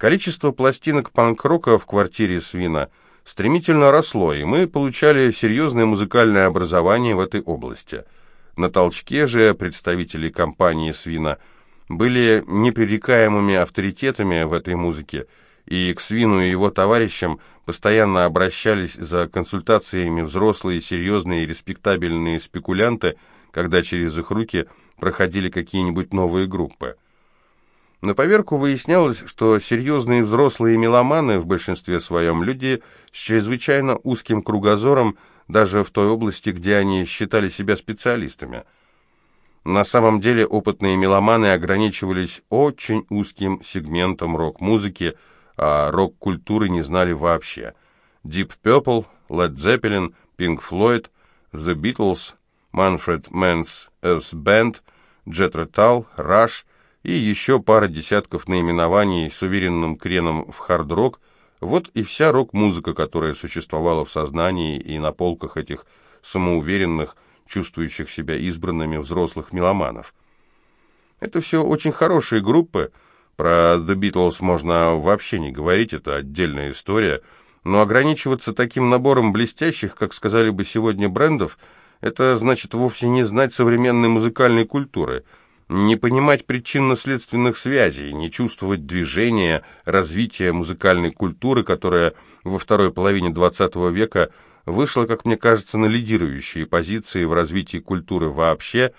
Количество пластинок панк-рока в квартире Свина стремительно росло, и мы получали серьезное музыкальное образование в этой области. На толчке же представители компании Свина были непререкаемыми авторитетами в этой музыке, и к Свину и его товарищам постоянно обращались за консультациями взрослые, серьезные и респектабельные спекулянты, когда через их руки проходили какие-нибудь новые группы. На поверку выяснялось, что серьезные взрослые меломаны в большинстве своем люди с чрезвычайно узким кругозором даже в той области, где они считали себя специалистами. На самом деле опытные меломаны ограничивались очень узким сегментом рок-музыки, а рок-культуры не знали вообще. Deep Purple, Led Zeppelin, Pink Floyd, The Beatles, Manfred Mann's Earth Band, Jethro Tull, Rush – и еще пара десятков наименований с уверенным креном в хард-рок. Вот и вся рок-музыка, которая существовала в сознании и на полках этих самоуверенных, чувствующих себя избранными взрослых меломанов. Это все очень хорошие группы. Про The Beatles можно вообще не говорить, это отдельная история. Но ограничиваться таким набором блестящих, как сказали бы сегодня, брендов, это значит вовсе не знать современной музыкальной культуры – не понимать причинно-следственных связей, не чувствовать движения, развития музыкальной культуры, которая во второй половине XX века вышла, как мне кажется, на лидирующие позиции в развитии культуры вообще,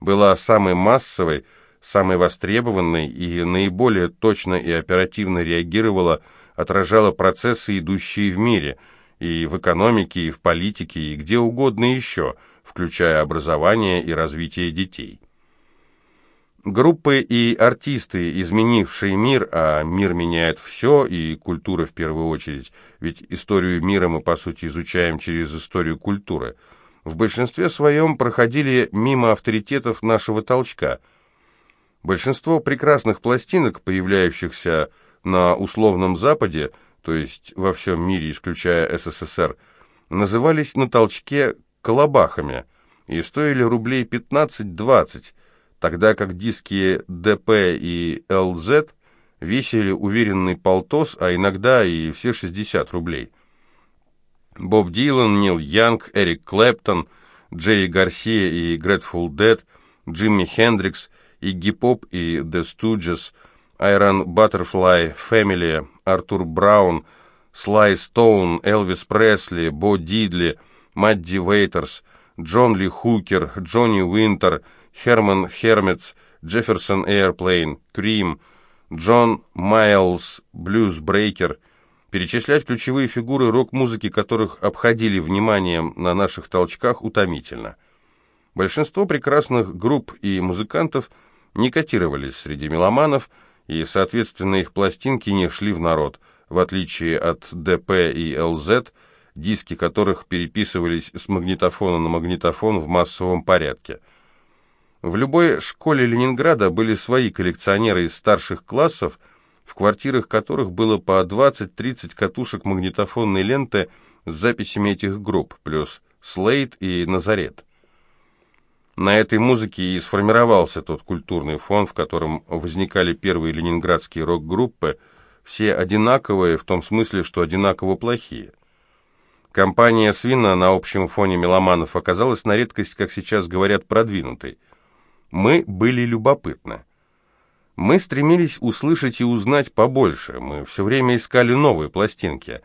была самой массовой, самой востребованной и наиболее точно и оперативно реагировала, отражала процессы, идущие в мире, и в экономике, и в политике, и где угодно еще, включая образование и развитие детей. Группы и артисты, изменившие мир, а мир меняет все, и культура в первую очередь, ведь историю мира мы, по сути, изучаем через историю культуры, в большинстве своем проходили мимо авторитетов нашего толчка. Большинство прекрасных пластинок, появляющихся на условном Западе, то есть во всем мире, исключая СССР, назывались на толчке «колобахами» и стоили рублей 15-20, тогда как диски ДП и ЛЗ весили уверенный полтос, а иногда и все 60 рублей. Боб Дилан, Нил Янг, Эрик Клэптон, Джерри Гарсия и Grateful Dead, Джимми Хендрикс, Игги Поп и The Stooges, Iron Butterfly, Family, Артур Браун, Слай Стоун, Элвис Пресли, Бо Дидли, Мадди Уотерс, Джон Ли Хукер, Джонни Уинтер – Herman's Hermits, Jefferson Airplane, Cream, John Mayall's Bluesbreakers. Перечислять ключевые фигуры рок-музыки, которых обходили вниманием на наших толчках, утомительно. Большинство прекрасных групп и музыкантов не котировались среди меломанов, и, соответственно, их пластинки не шли в народ, в отличие от ДП и ЛЗ, диски которых переписывались с магнитофона на магнитофон в массовом порядке – в любой школе Ленинграда были свои коллекционеры из старших классов, в квартирах которых было по 20-30 катушек магнитофонной ленты с записями этих групп, плюс Слейд и Назарет. На этой музыке и сформировался тот культурный фон, в котором возникали первые ленинградские рок-группы, все одинаковые, в том смысле, что одинаково плохие. Компания «Свина» на общем фоне меломанов оказалась на редкость, как сейчас говорят, продвинутой. Мы были любопытны. Мы стремились услышать и узнать побольше, мы все время искали новые пластинки.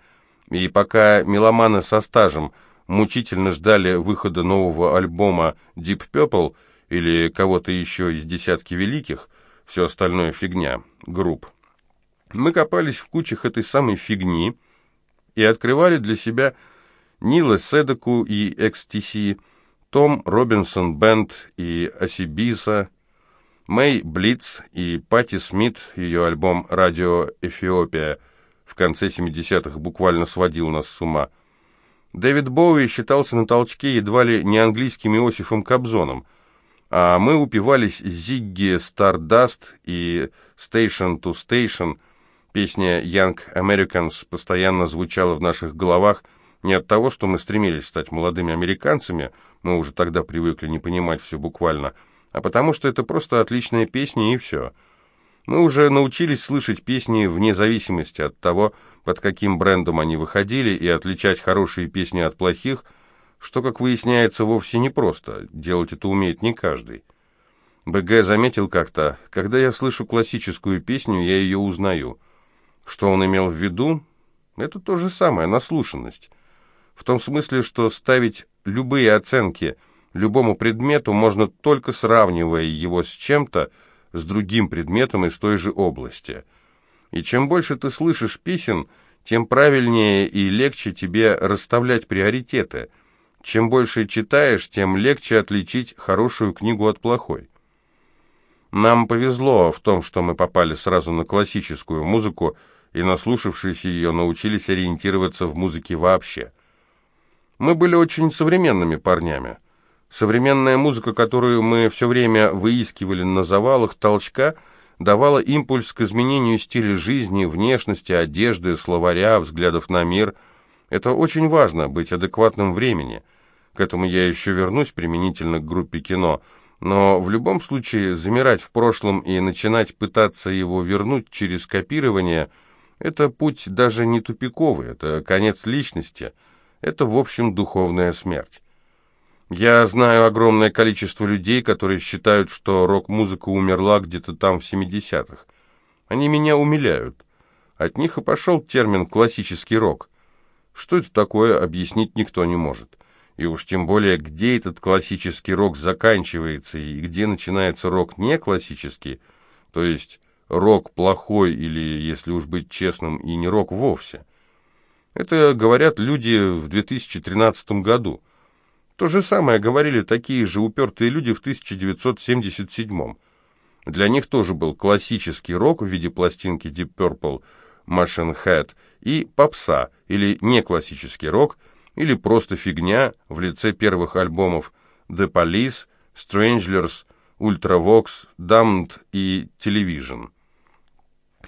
И пока меломаны со стажем мучительно ждали выхода нового альбома Deep Purple или кого-то еще из десятки великих, все остальное фигня, групп, мы копались в кучах этой самой фигни и открывали для себя Нила Седоку и XTC, том Робинсон Бенд и Осибиса, Мэй Блиц и Пати Смит, ее альбом «Радио Эфиопия» в конце 70-х буквально сводил нас с ума. Дэвид Боуи считался на толчке едва ли не английским Иосифом Кобзоном, а мы упивались Зигги Стардаст и Station to Station. Песня Young Americans постоянно звучала в наших головах не от того, что мы стремились стать молодыми американцами – мы уже тогда привыкли не понимать все буквально, а потому что это просто отличная песня и все. Мы уже научились слышать песни вне зависимости от того, под каким брендом они выходили, и отличать хорошие песни от плохих, что, как выясняется, вовсе не просто. Делать это умеет не каждый. БГ заметил как-то, когда я слышу классическую песню, я ее узнаю. Что он имел в виду? Это то же самое, наслушанность. В том смысле, что ставить любые оценки любому предмету можно только сравнивая его с чем-то, с другим предметом из той же области. И чем больше ты слышишь песен, тем правильнее и легче тебе расставлять приоритеты. Чем больше читаешь, тем легче отличить хорошую книгу от плохой. Нам повезло в том, что мы попали сразу на классическую музыку, и, наслушавшись ее, научились ориентироваться в музыке вообще. Мы были очень современными парнями. Современная музыка, которую мы все время выискивали на завалах толчка, давала импульс к изменению стиля жизни, внешности, одежды, словаря, взглядов на мир. Это очень важно, быть адекватным времени. К этому я еще вернусь применительно к группе кино. Но в любом случае замирать в прошлом и начинать пытаться его вернуть через копирование – это путь даже не тупиковый, это конец личности, это, в общем, духовная смерть. Я знаю огромное количество людей, которые считают, что рок-музыка умерла где-то там в 70-х. Они меня умиляют. От них и пошел термин «классический рок». Что это такое, объяснить никто не может. И уж тем более, где этот классический рок заканчивается и где начинается рок не классический, то есть рок плохой или, если уж быть честным, и не рок вовсе. Это говорят люди в 2013 году. То же самое говорили такие же упертые люди в 1977 Для них тоже был классический рок в виде пластинки Deep Purple, Machine Head и попса, или не классический рок, или просто фигня в лице первых альбомов The Police, Stranglers, Ultravox, Damned и Television.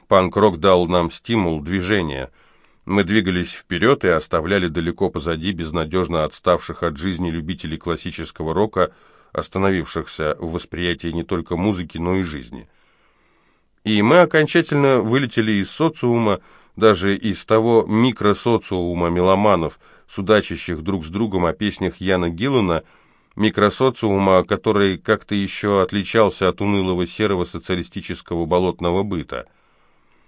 Панк-рок дал нам стимул, движение – мы двигались вперед и оставляли далеко позади безнадежно отставших от жизни любителей классического рока, остановившихся в восприятии не только музыки, но и жизни. И мы окончательно вылетели из социума, даже из того микросоциума меломанов, судачащих друг с другом о песнях Яна Гиллана, микросоциума, который как-то еще отличался от унылого серого социалистического болотного быта –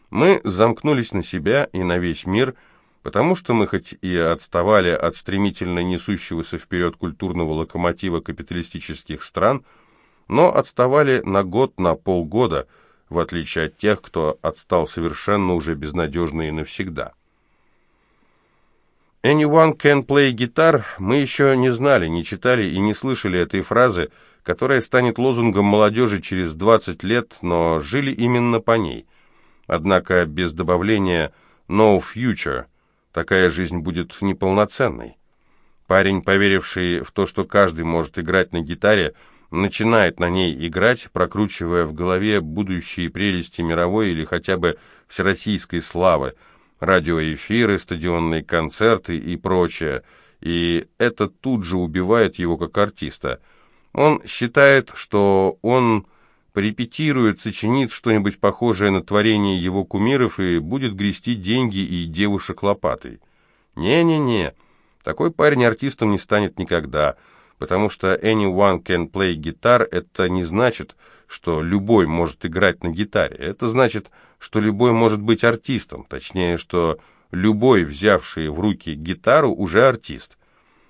мы замкнулись на себя и на весь мир, потому что мы хоть и отставали от стремительно несущегося вперед культурного локомотива капиталистических стран, но отставали на год, на полгода, в отличие от тех, кто отстал совершенно уже безнадежно и навсегда. «Anyone can play guitar» мы еще не знали, не читали и не слышали этой фразы, которая станет лозунгом молодежи через 20 лет, но жили именно по ней – Однако без добавления «no future» такая жизнь будет неполноценной. Парень, поверивший в то, что каждый может играть на гитаре, начинает на ней играть, прокручивая в голове будущие прелести мировой или хотя бы всероссийской славы, радиоэфиры, стадионные концерты и прочее, и это тут же убивает его как артиста. Он считает, что он порепетирует, сочинит что-нибудь похожее на творение его кумиров и будет грести деньги и девушек лопатой. Не-не-не, такой парень артистом не станет никогда, потому что anyone can play guitar это не значит, что любой может играть на гитаре. Это значит, что любой может быть артистом, точнее, что любой, взявший в руки гитару, уже артист.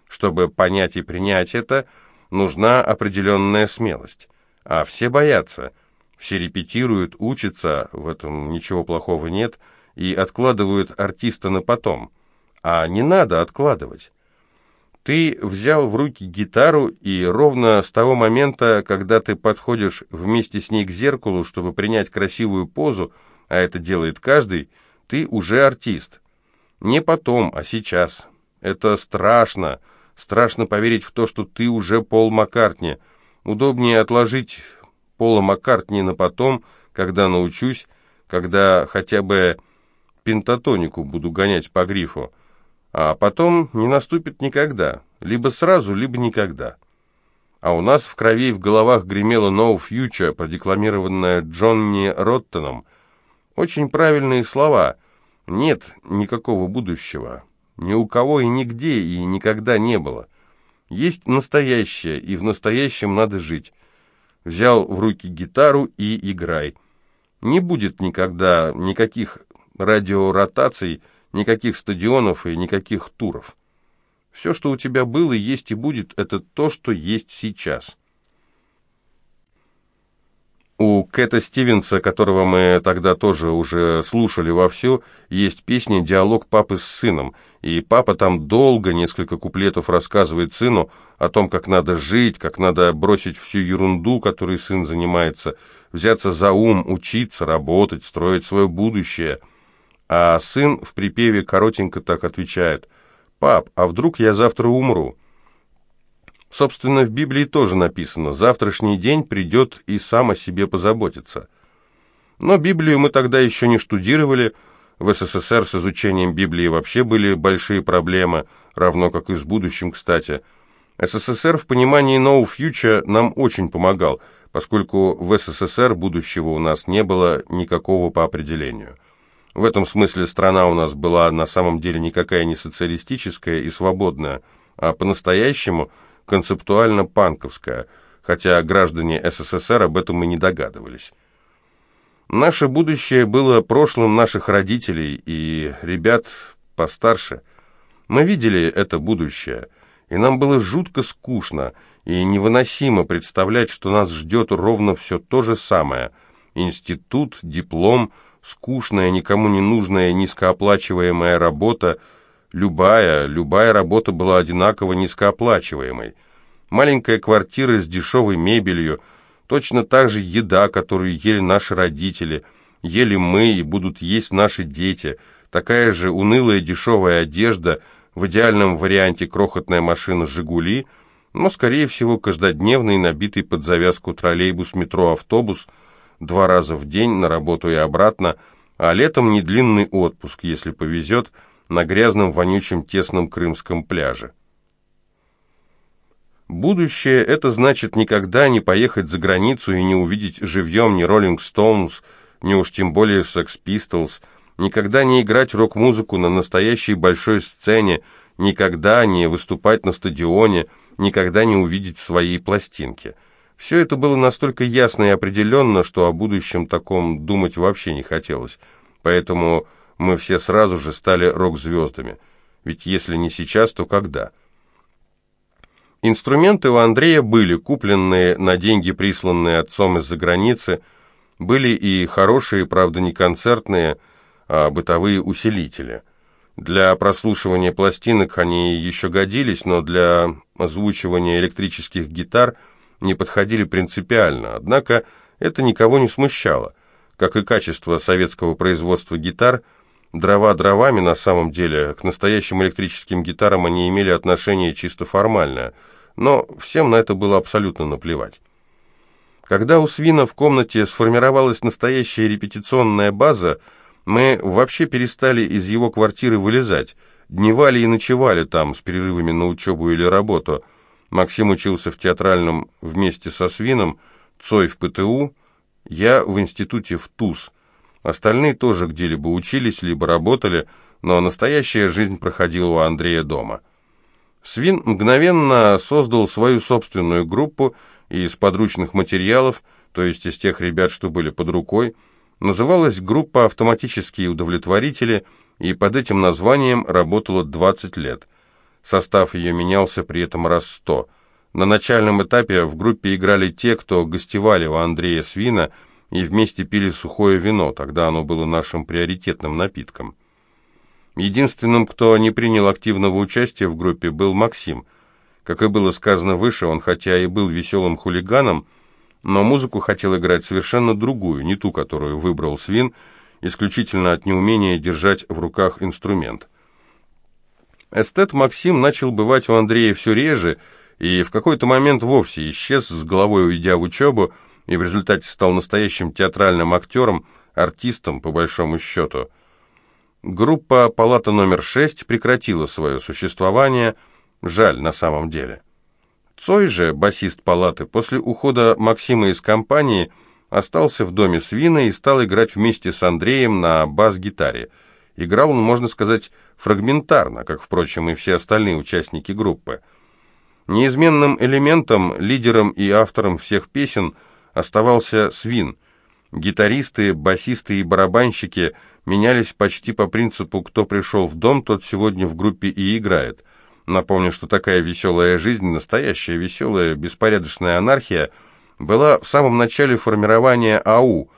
Чтобы понять и принять это, нужна определенная смелость. А все боятся. Все репетируют, учатся, в этом ничего плохого нет, и откладывают артиста на потом. А не надо откладывать. Ты взял в руки гитару, и ровно с того момента, когда ты подходишь вместе с ней к зеркалу, чтобы принять красивую позу, а это делает каждый, ты уже артист. Не потом, а сейчас. Это страшно. Страшно поверить в то, что ты уже Пол Маккартни – Удобнее отложить Пола Маккартни на потом, когда научусь, когда хотя бы пентатонику буду гонять по грифу. А потом не наступит никогда. Либо сразу, либо никогда. а у нас в крови и в головах гремело «No Future», продекламированное Джонни Роттоном. Очень правильные слова. Нет никакого будущего. Ни у кого и нигде, и никогда не было. Есть настоящее, и в настоящем надо жить. Взял в руки гитару и играй. Не будет никогда никаких радиоротаций, никаких стадионов и никаких туров. Все, что у тебя было, есть и будет, это то, что есть сейчас. У Кэта Стивенса, которого мы тогда тоже уже слушали вовсю, есть песня «Диалог папы с сыном», и папа там долго, несколько куплетов рассказывает сыну о том, как надо жить, как надо бросить всю ерунду, которой сын занимается, взяться за ум, учиться, работать, строить свое будущее. А сын в припеве коротенько так отвечает «Пап, а вдруг я завтра умру?» Собственно, в Библии тоже написано «завтрашний день придет и сам о себе позаботится». Но Библию мы тогда еще не штудировали, в СССР с изучением Библии вообще были большие проблемы, равно как и с будущим, кстати. СССР в понимании No Future нам очень помогал, поскольку в СССР будущего у нас не было никакого по определению. В этом смысле страна у нас была на самом деле никакая не социалистическая и свободная, а по-настоящему – концептуально панковская, хотя граждане СССР об этом и не догадывались. Наше будущее было прошлым наших родителей и ребят постарше. Мы видели это будущее, и нам было жутко скучно и невыносимо представлять, что нас ждет ровно все то же самое. Институт, диплом, скучная, никому не нужная, низкооплачиваемая работа – Любая, любая работа была одинаково низкооплачиваемой. Маленькая квартира с дешевой мебелью, точно так же еда, которую ели наши родители, ели мы и будут есть наши дети, такая же унылая дешевая одежда, в идеальном варианте крохотная машина «Жигули», но, скорее всего, каждодневный, набитый под завязку троллейбус, метро, автобус, два раза в день на работу и обратно, а летом недлинный отпуск, если повезет – на грязном, вонючем, тесном крымском пляже. Будущее – это значит никогда не поехать за границу и не увидеть живьем ни Роллинг Стоунс, ни уж тем более Секс Pistols, никогда не играть рок-музыку на настоящей большой сцене, никогда не выступать на стадионе, никогда не увидеть свои пластинки. Все это было настолько ясно и определенно, что о будущем таком думать вообще не хотелось. Поэтому мы все сразу же стали рок-звездами. Ведь если не сейчас, то когда? Инструменты у Андрея были, купленные на деньги, присланные отцом из-за границы, были и хорошие, правда не концертные, а бытовые усилители. Для прослушивания пластинок они еще годились, но для озвучивания электрических гитар не подходили принципиально, однако это никого не смущало. Как и качество советского производства гитар – Дрова дровами на самом деле, к настоящим электрическим гитарам они имели отношение чисто формальное, но всем на это было абсолютно наплевать. Когда у Свина в комнате сформировалась настоящая репетиционная база, мы вообще перестали из его квартиры вылезать, дневали и ночевали там с перерывами на учебу или работу. Максим учился в театральном вместе со Свином, Цой в ПТУ, я в институте в ТУЗ, Остальные тоже где-либо учились, либо работали, но настоящая жизнь проходила у Андрея дома. Свин мгновенно создал свою собственную группу из подручных материалов, то есть из тех ребят, что были под рукой. Называлась группа «Автоматические удовлетворители», и под этим названием работала 20 лет. Состав ее менялся при этом раз сто. На начальном этапе в группе играли те, кто гостевали у Андрея Свина – и вместе пили сухое вино, тогда оно было нашим приоритетным напитком. Единственным, кто не принял активного участия в группе, был Максим. Как и было сказано выше, он хотя и был веселым хулиганом, но музыку хотел играть совершенно другую, не ту, которую выбрал Свин, исключительно от неумения держать в руках инструмент. Эстет Максим начал бывать у Андрея все реже, и в какой-то момент вовсе исчез, с головой уйдя в учебу, и в результате стал настоящим театральным актером, артистом, по большому счету. Группа «Палата номер 6» прекратила свое существование, жаль на самом деле. Цой же, басист палаты, после ухода Максима из компании остался в доме свина и стал играть вместе с Андреем на бас-гитаре. Играл он, можно сказать, фрагментарно, как, впрочем, и все остальные участники группы. Неизменным элементом, лидером и автором всех песен оставался свин. Гитаристы, басисты и барабанщики менялись почти по принципу «кто пришел в дом, тот сегодня в группе и играет». Напомню, что такая веселая жизнь, настоящая веселая, беспорядочная анархия, была в самом начале формирования АУ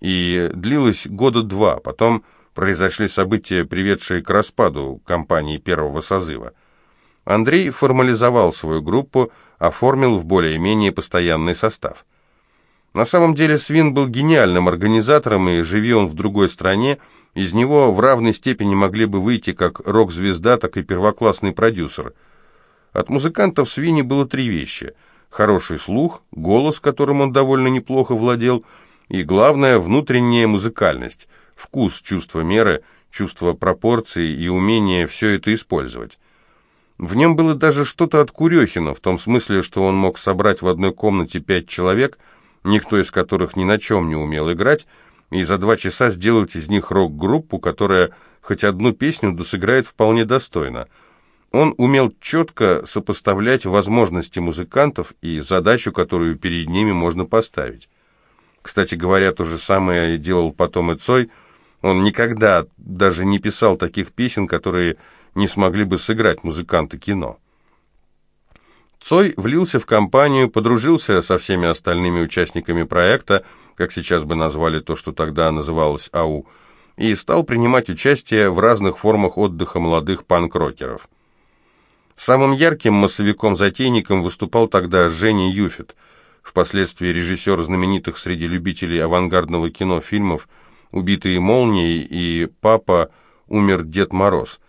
и длилась года два, потом произошли события, приведшие к распаду компании первого созыва. Андрей формализовал свою группу, оформил в более-менее постоянный состав. На самом деле Свин был гениальным организатором, и живи он в другой стране, из него в равной степени могли бы выйти как рок-звезда, так и первоклассный продюсер. От музыкантов Свини было три вещи. Хороший слух, голос, которым он довольно неплохо владел, и, главное, внутренняя музыкальность, вкус, чувство меры, чувство пропорций и умение все это использовать. В нем было даже что-то от Курехина, в том смысле, что он мог собрать в одной комнате пять человек – никто из которых ни на чем не умел играть, и за два часа сделать из них рок-группу, которая хоть одну песню досыграет вполне достойно. Он умел четко сопоставлять возможности музыкантов и задачу, которую перед ними можно поставить. Кстати говоря, то же самое делал потом и Цой. Он никогда даже не писал таких песен, которые не смогли бы сыграть музыканты кино. Цой влился в компанию, подружился со всеми остальными участниками проекта, как сейчас бы назвали то, что тогда называлось АУ, и стал принимать участие в разных формах отдыха молодых панк-рокеров. Самым ярким массовиком-затейником выступал тогда Женя Юфит, впоследствии режиссер знаменитых среди любителей авангардного кино фильмов «Убитые молнией» и «Папа, умер Дед Мороз».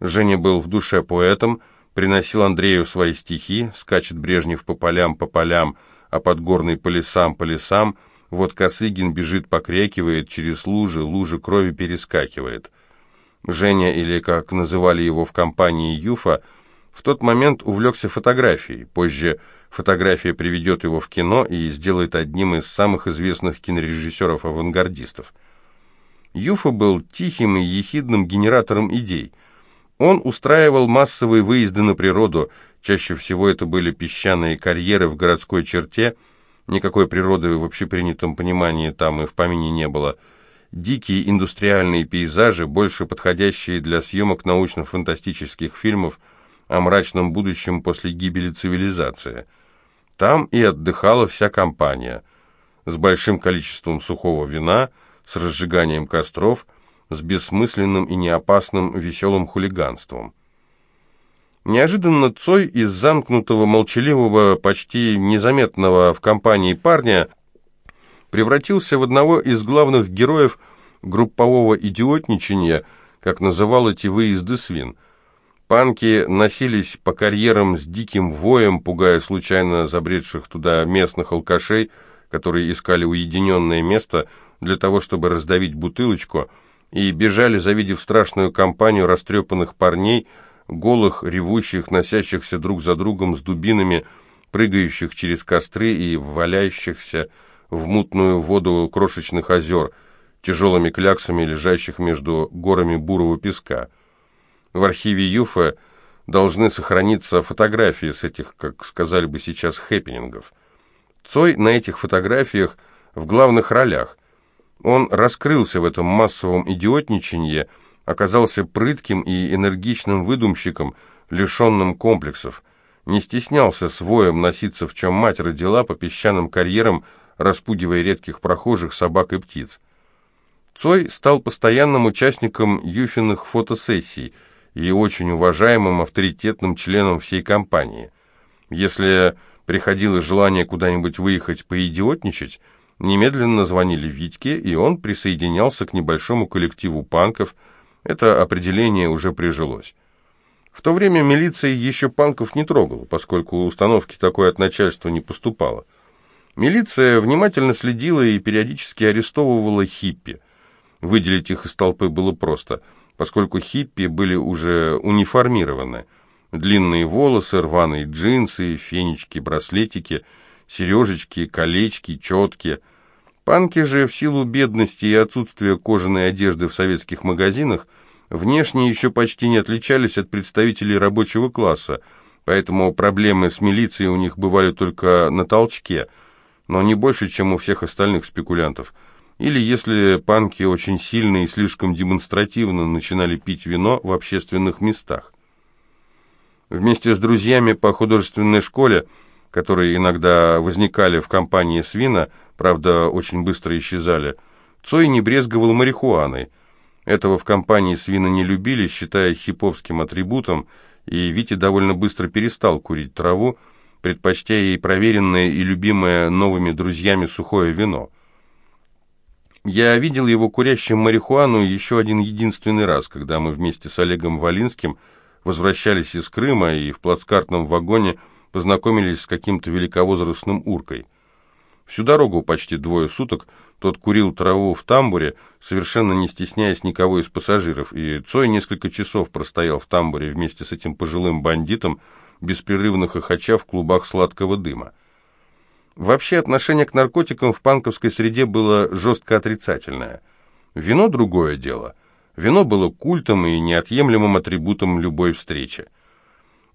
Женя был в душе поэтом, приносил Андрею свои стихи, скачет Брежнев по полям, по полям, а подгорный по лесам, по лесам, вот Косыгин бежит, покрякивает, через лужи, лужи крови перескакивает. Женя, или как называли его в компании Юфа, в тот момент увлекся фотографией. Позже фотография приведет его в кино и сделает одним из самых известных кинорежиссеров-авангардистов. Юфа был тихим и ехидным генератором идей – он устраивал массовые выезды на природу, чаще всего это были песчаные карьеры в городской черте, никакой природы в общепринятом понимании там и в помине не было, дикие индустриальные пейзажи, больше подходящие для съемок научно-фантастических фильмов о мрачном будущем после гибели цивилизации. Там и отдыхала вся компания, с большим количеством сухого вина, с разжиганием костров – с бессмысленным и неопасным веселым хулиганством. Неожиданно Цой из замкнутого, молчаливого, почти незаметного в компании парня превратился в одного из главных героев группового идиотничания, как называл эти выезды свин. Панки носились по карьерам с диким воем, пугая случайно забредших туда местных алкашей, которые искали уединенное место для того, чтобы раздавить бутылочку – и бежали, завидев страшную компанию растрепанных парней, голых, ревущих, носящихся друг за другом с дубинами, прыгающих через костры и валяющихся в мутную воду крошечных озер, тяжелыми кляксами, лежащих между горами бурого песка. В архиве Юфа должны сохраниться фотографии с этих, как сказали бы сейчас, хэппинингов. Цой на этих фотографиях в главных ролях – он раскрылся в этом массовом идиотничанье, оказался прытким и энергичным выдумщиком, лишенным комплексов, не стеснялся своем носиться, в чем мать родила, по песчаным карьерам, распугивая редких прохожих, собак и птиц. Цой стал постоянным участником Юфиных фотосессий и очень уважаемым авторитетным членом всей компании. Если приходило желание куда-нибудь выехать поидиотничать, Немедленно звонили Витьке, и он присоединялся к небольшому коллективу панков. Это определение уже прижилось. В то время милиция еще панков не трогала, поскольку установки такой от начальства не поступало. Милиция внимательно следила и периодически арестовывала хиппи. Выделить их из толпы было просто, поскольку хиппи были уже униформированы. Длинные волосы, рваные джинсы, фенечки, браслетики, сережечки, колечки, четки. Панки же в силу бедности и отсутствия кожаной одежды в советских магазинах внешне еще почти не отличались от представителей рабочего класса, поэтому проблемы с милицией у них бывали только на толчке, но не больше, чем у всех остальных спекулянтов. Или если панки очень сильно и слишком демонстративно начинали пить вино в общественных местах. Вместе с друзьями по художественной школе, которые иногда возникали в компании свина, правда, очень быстро исчезали, Цой не брезговал марихуаной. Этого в компании свина не любили, считая хиповским атрибутом, и Витя довольно быстро перестал курить траву, предпочтя ей проверенное и любимое новыми друзьями сухое вино. Я видел его курящим марихуану еще один единственный раз, когда мы вместе с Олегом Валинским возвращались из Крыма и в плацкартном вагоне познакомились с каким-то великовозрастным уркой. Всю дорогу, почти двое суток, тот курил траву в тамбуре, совершенно не стесняясь никого из пассажиров, и Цой несколько часов простоял в тамбуре вместе с этим пожилым бандитом, беспрерывно хохоча в клубах сладкого дыма. Вообще отношение к наркотикам в панковской среде было жестко отрицательное. Вино – другое дело – Вино было культом и неотъемлемым атрибутом любой встречи.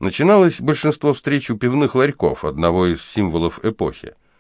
Начиналось большинство встреч у пивных ларьков, одного из символов эпохи.